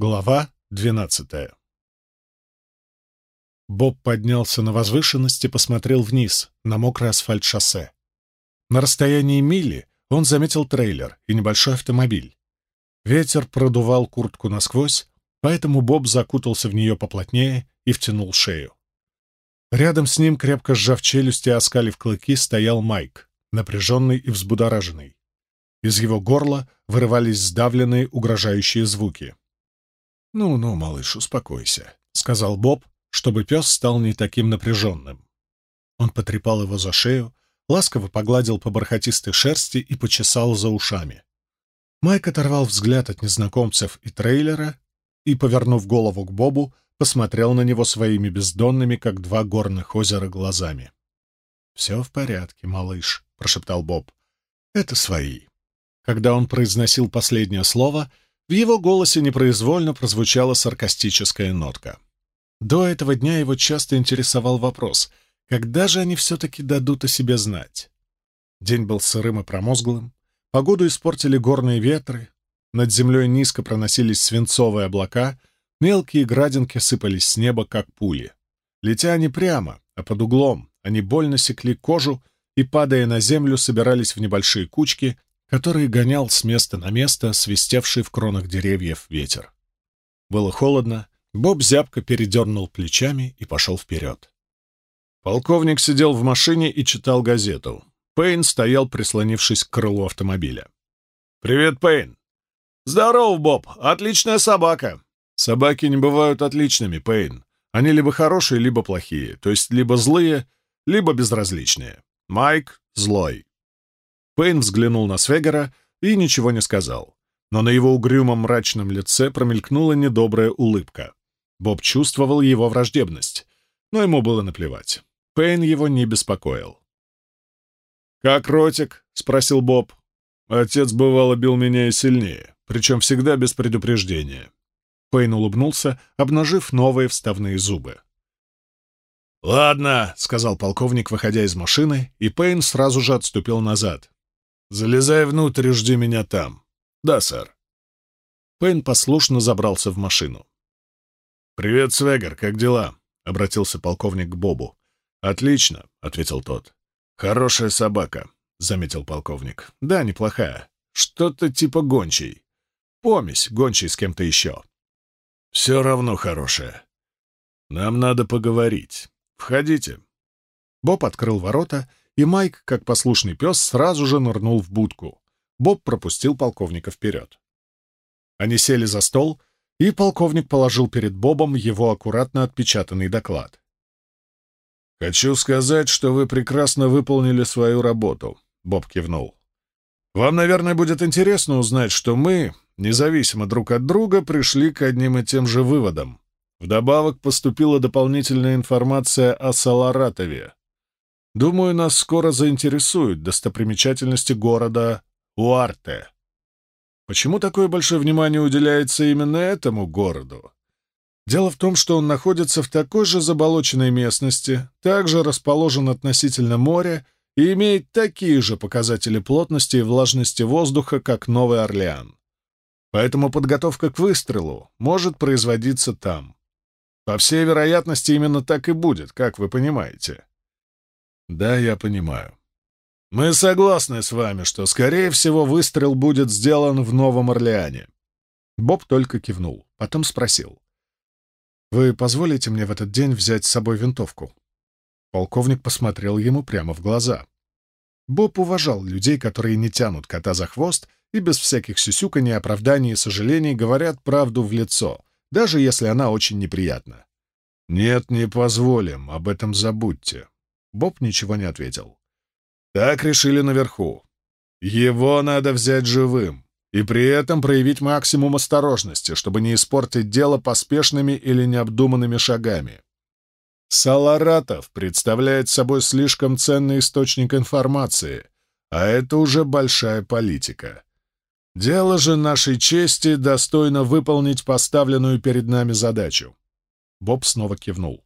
Глава двенадцатая Боб поднялся на возвышенность и посмотрел вниз, на мокрый асфальт шоссе. На расстоянии мили он заметил трейлер и небольшой автомобиль. Ветер продувал куртку насквозь, поэтому Боб закутался в нее поплотнее и втянул шею. Рядом с ним, крепко сжав челюсти и оскалив клыки, стоял Майк, напряженный и взбудораженный. Из его горла вырывались сдавленные, угрожающие звуки. «Ну-ну, малыш, успокойся», — сказал Боб, чтобы пес стал не таким напряженным. Он потрепал его за шею, ласково погладил по бархатистой шерсти и почесал за ушами. Майк оторвал взгляд от незнакомцев и трейлера и, повернув голову к Бобу, посмотрел на него своими бездонными, как два горных озера, глазами. «Все в порядке, малыш», — прошептал Боб. «Это свои». Когда он произносил последнее слово — в его голосе непроизвольно прозвучала саркастическая нотка. До этого дня его часто интересовал вопрос, когда же они все-таки дадут о себе знать. День был сырым и промозглым, погоду испортили горные ветры, над землей низко проносились свинцовые облака, мелкие градинки сыпались с неба, как пули. Летя не прямо, а под углом, они больно секли кожу и, падая на землю, собирались в небольшие кучки, который гонял с места на место свистевший в кронах деревьев ветер. Было холодно, Боб зябко передернул плечами и пошел вперед. Полковник сидел в машине и читал газету. Пейн стоял, прислонившись к крылу автомобиля. «Привет, Пейн!» «Здорово, Боб! Отличная собака!» «Собаки не бывают отличными, Пейн. Они либо хорошие, либо плохие, то есть либо злые, либо безразличные. Майк — злой. Пейн взглянул на Свегера и ничего не сказал. Но на его угрюмом мрачном лице промелькнула недобрая улыбка. Боб чувствовал его враждебность, но ему было наплевать. Пейн его не беспокоил. «Как ротик?» — спросил Боб. «Отец бывало бил меня и сильнее, причем всегда без предупреждения». Пейн улыбнулся, обнажив новые вставные зубы. «Ладно», — сказал полковник, выходя из машины, и Пейн сразу же отступил назад. «Залезай внутрь и жди меня там». «Да, сэр». Пейн послушно забрался в машину. «Привет, Свегер, как дела?» — обратился полковник к Бобу. «Отлично», — ответил тот. «Хорошая собака», — заметил полковник. «Да, неплохая. Что-то типа гончей. Помесь гончей с кем-то еще». «Все равно хорошая. Нам надо поговорить. Входите». Боб открыл ворота и Майк, как послушный пес, сразу же нырнул в будку. Боб пропустил полковника вперед. Они сели за стол, и полковник положил перед Бобом его аккуратно отпечатанный доклад. «Хочу сказать, что вы прекрасно выполнили свою работу», — Боб кивнул. «Вам, наверное, будет интересно узнать, что мы, независимо друг от друга, пришли к одним и тем же выводам. Вдобавок поступила дополнительная информация о Саларатове. Думаю, нас скоро заинтересуют достопримечательности города Уарте. Почему такое большое внимание уделяется именно этому городу? Дело в том, что он находится в такой же заболоченной местности, также расположен относительно моря и имеет такие же показатели плотности и влажности воздуха, как Новый Орлеан. Поэтому подготовка к выстрелу может производиться там. По всей вероятности, именно так и будет, как вы понимаете. Да, я понимаю. Мы согласны с вами, что, скорее всего, выстрел будет сделан в Новом Орлеане. Боб только кивнул, потом спросил. «Вы позволите мне в этот день взять с собой винтовку?» Полковник посмотрел ему прямо в глаза. Боб уважал людей, которые не тянут кота за хвост и без всяких сюсюканий, оправданий и сожалений говорят правду в лицо, даже если она очень неприятна. «Нет, не позволим, об этом забудьте», Боб ничего не ответил. «Так решили наверху. Его надо взять живым, и при этом проявить максимум осторожности, чтобы не испортить дело поспешными или необдуманными шагами. Саларатов представляет собой слишком ценный источник информации, а это уже большая политика. Дело же нашей чести достойно выполнить поставленную перед нами задачу. Боб снова кивнул.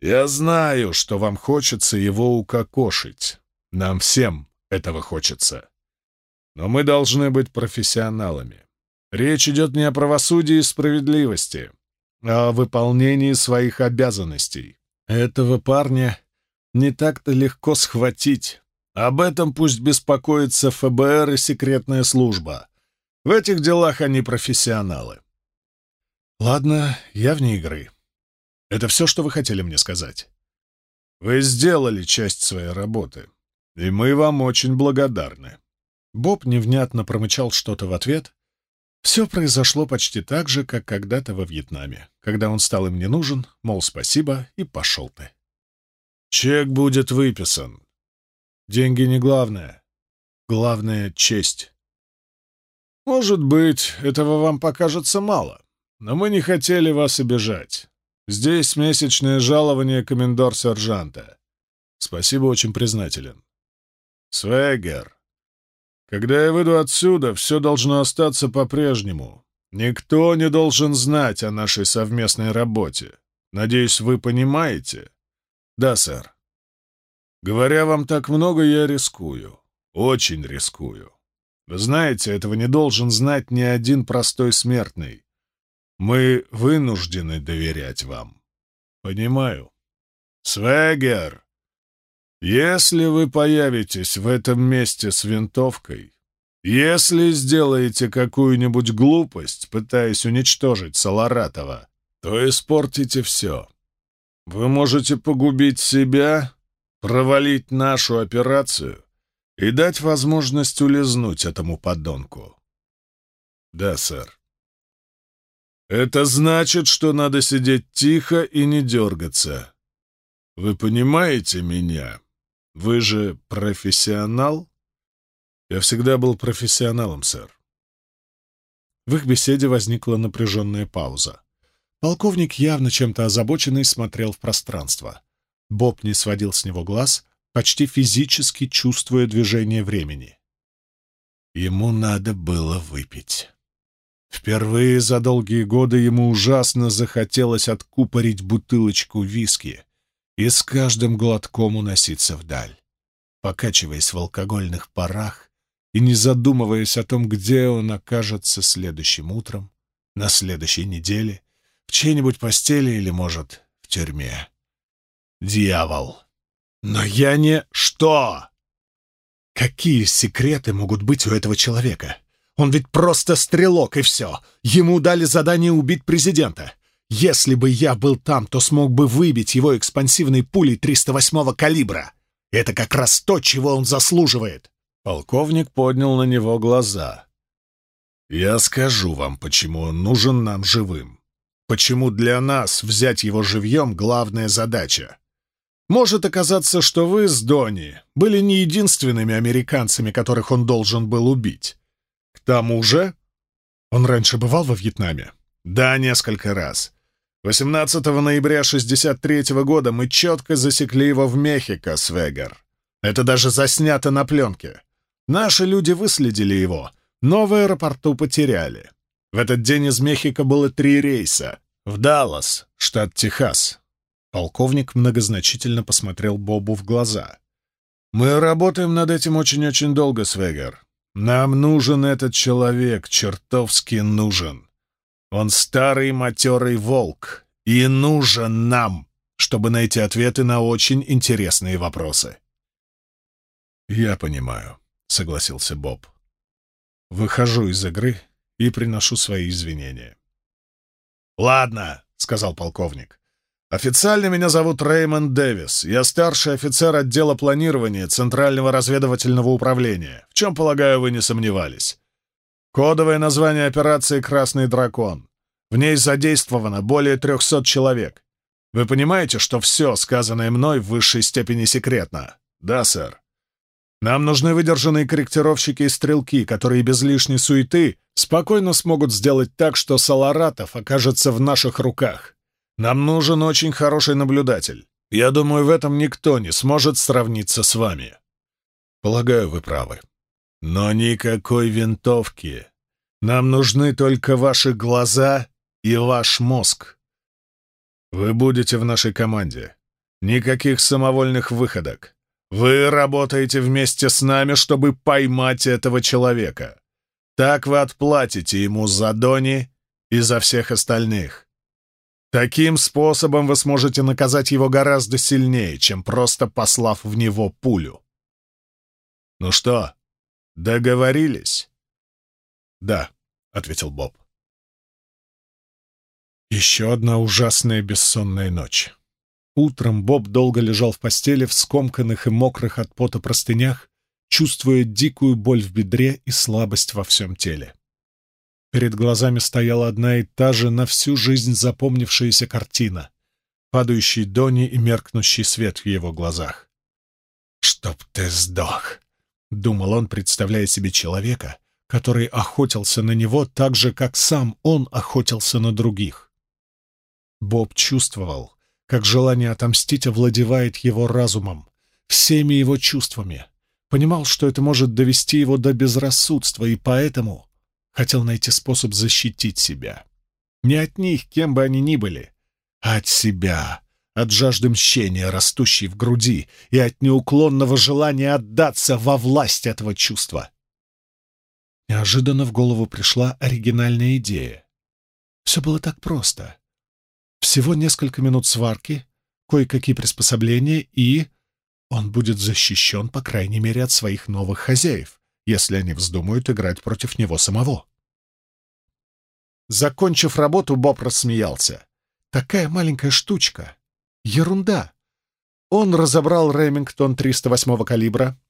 Я знаю, что вам хочется его укокошить. Нам всем этого хочется. Но мы должны быть профессионалами. Речь идет не о правосудии и справедливости, а о выполнении своих обязанностей. Этого парня не так-то легко схватить. Об этом пусть беспокоится ФБР и секретная служба. В этих делах они профессионалы. Ладно, я вне игры. Это все, что вы хотели мне сказать. Вы сделали часть своей работы, и мы вам очень благодарны. Боб невнятно промычал что-то в ответ. Все произошло почти так же, как когда-то во Вьетнаме, когда он стал им не нужен, мол, спасибо, и пошел ты. Чек будет выписан. Деньги не главное. Главное — честь. Может быть, этого вам покажется мало, но мы не хотели вас обижать. Здесь месячное жалование комендор-сержанта. Спасибо, очень признателен. Свегер, когда я выйду отсюда, все должно остаться по-прежнему. Никто не должен знать о нашей совместной работе. Надеюсь, вы понимаете? Да, сэр. Говоря вам так много, я рискую. Очень рискую. Вы знаете, этого не должен знать ни один простой смертный. Мы вынуждены доверять вам. Понимаю. Свегер, если вы появитесь в этом месте с винтовкой, если сделаете какую-нибудь глупость, пытаясь уничтожить Саларатова, то испортите все. Вы можете погубить себя, провалить нашу операцию и дать возможность улизнуть этому подонку. Да, сэр. Это значит, что надо сидеть тихо и не дергаться. Вы понимаете меня? Вы же профессионал? Я всегда был профессионалом, сэр. В их беседе возникла напряженная пауза. Полковник, явно чем-то озабоченный, смотрел в пространство. Боб не сводил с него глаз, почти физически чувствуя движение времени. Ему надо было выпить. Впервые за долгие годы ему ужасно захотелось откупорить бутылочку виски и с каждым глотком уноситься вдаль, покачиваясь в алкогольных парах и не задумываясь о том, где он окажется следующим утром, на следующей неделе, в чьей-нибудь постели или, может, в тюрьме. Дьявол! Но я не... Что? Какие секреты могут быть у этого человека? Он ведь просто стрелок, и все. Ему дали задание убить президента. Если бы я был там, то смог бы выбить его экспансивной пулей 308-го калибра. Это как раз то, чего он заслуживает. Полковник поднял на него глаза. «Я скажу вам, почему он нужен нам живым. Почему для нас взять его живьем — главная задача. Может оказаться, что вы с Дони были не единственными американцами, которых он должен был убить. Тому же... Он раньше бывал во Вьетнаме? Да, несколько раз. 18 ноября 63 -го года мы четко засекли его в Мехико, Свегер. Это даже заснято на пленке. Наши люди выследили его, но в аэропорту потеряли. В этот день из Мехико было три рейса. В Даллас, штат Техас. Полковник многозначительно посмотрел Бобу в глаза. «Мы работаем над этим очень-очень долго, Свегер. Нам нужен этот человек, чертовски нужен. Он старый матерый волк и нужен нам, чтобы найти ответы на очень интересные вопросы. «Я понимаю», — согласился Боб. «Выхожу из игры и приношу свои извинения». «Ладно», — сказал полковник. «Официально меня зовут Рэймонд Дэвис. Я старший офицер отдела планирования Центрального разведывательного управления, в чем, полагаю, вы не сомневались. Кодовое название операции «Красный дракон». В ней задействовано более трехсот человек. Вы понимаете, что все, сказанное мной, в высшей степени секретно? Да, сэр. Нам нужны выдержанные корректировщики и стрелки, которые без лишней суеты спокойно смогут сделать так, что Саларатов окажется в наших руках. Нам нужен очень хороший наблюдатель. Я думаю, в этом никто не сможет сравниться с вами. Полагаю, вы правы. Но никакой винтовки. Нам нужны только ваши глаза и ваш мозг. Вы будете в нашей команде. Никаких самовольных выходок. Вы работаете вместе с нами, чтобы поймать этого человека. Так вы отплатите ему за Дони и за всех остальных. Таким способом вы сможете наказать его гораздо сильнее, чем просто послав в него пулю. Ну что, договорились? Да, — ответил Боб. Еще одна ужасная бессонная ночь. Утром Боб долго лежал в постели в скомканных и мокрых от пота простынях, чувствуя дикую боль в бедре и слабость во всем теле. Перед глазами стояла одна и та же на всю жизнь запомнившаяся картина — падающий Дони и меркнущий свет в его глазах. «Чтоб ты сдох!» — думал он, представляя себе человека, который охотился на него так же, как сам он охотился на других. Боб чувствовал, как желание отомстить овладевает его разумом, всеми его чувствами, понимал, что это может довести его до безрассудства, и поэтому хотел найти способ защитить себя. Не от них, кем бы они ни были, а от себя, от жажды мщения, растущей в груди, и от неуклонного желания отдаться во власть этого чувства. Неожиданно в голову пришла оригинальная идея. Все было так просто. Всего несколько минут сварки, кое-какие приспособления, и он будет защищен, по крайней мере, от своих новых хозяев, если они вздумают играть против него самого. Закончив работу, Боб рассмеялся. Такая маленькая штучка. Ерунда. Он разобрал Ремингтон 308 калибра,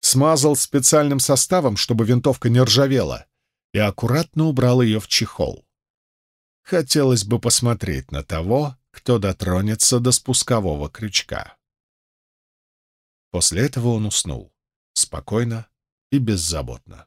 смазал специальным составом, чтобы винтовка не ржавела, и аккуратно убрал ее в чехол. Хотелось бы посмотреть на того, кто дотронется до спускового крючка. После этого он уснул, спокойно и беззаботно.